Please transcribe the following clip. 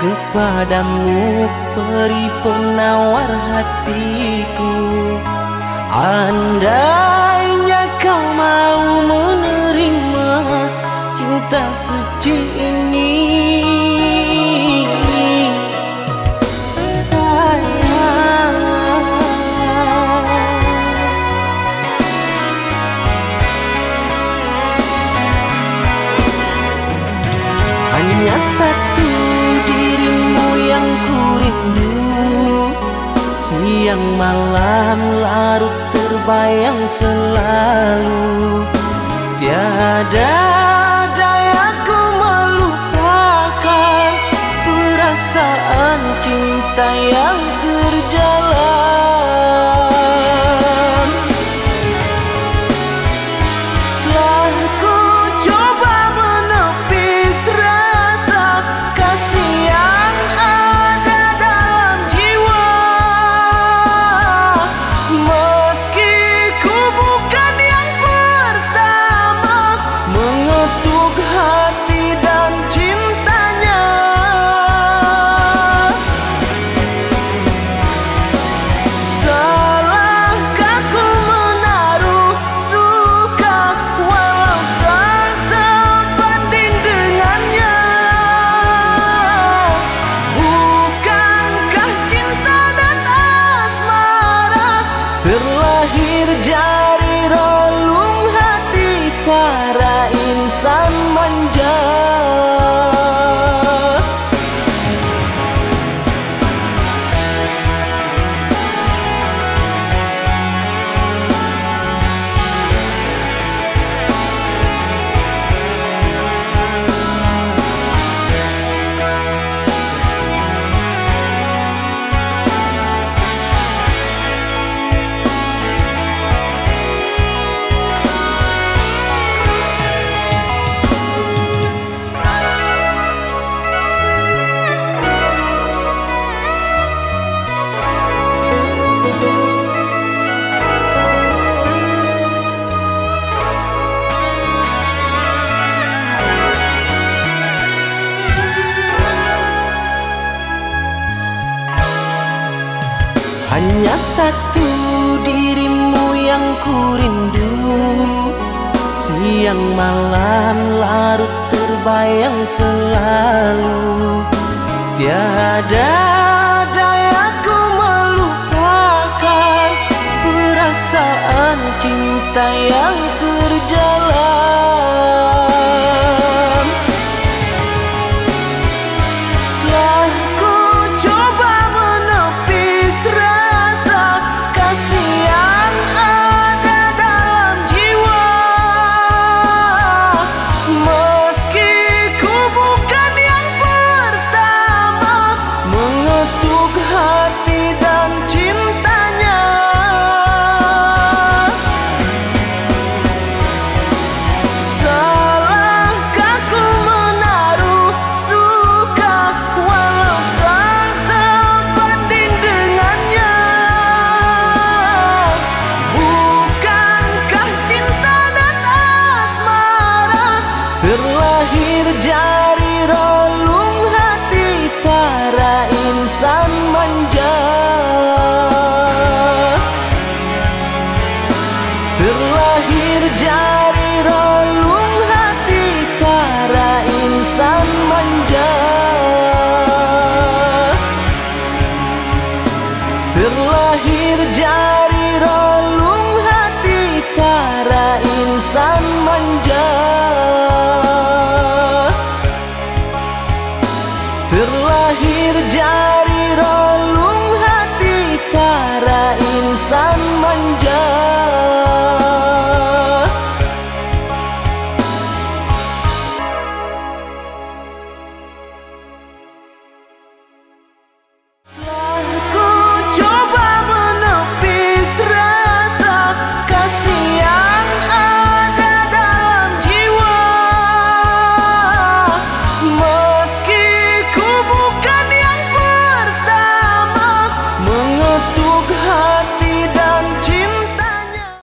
kepadamu Peri penawar hatiku. Andainya kau mau menerima Cinta suci ini Siang malam larut terbayang selalu. Tiada Hanya satu dirimu yang ku rindu. Siang malam larut terbayang selalu. Tiada dayaku melupakan Perasaan cinta yang Terlahir dari relung hati para insan manja. Terlahir dari relung hati para insan manja. Terlahir dari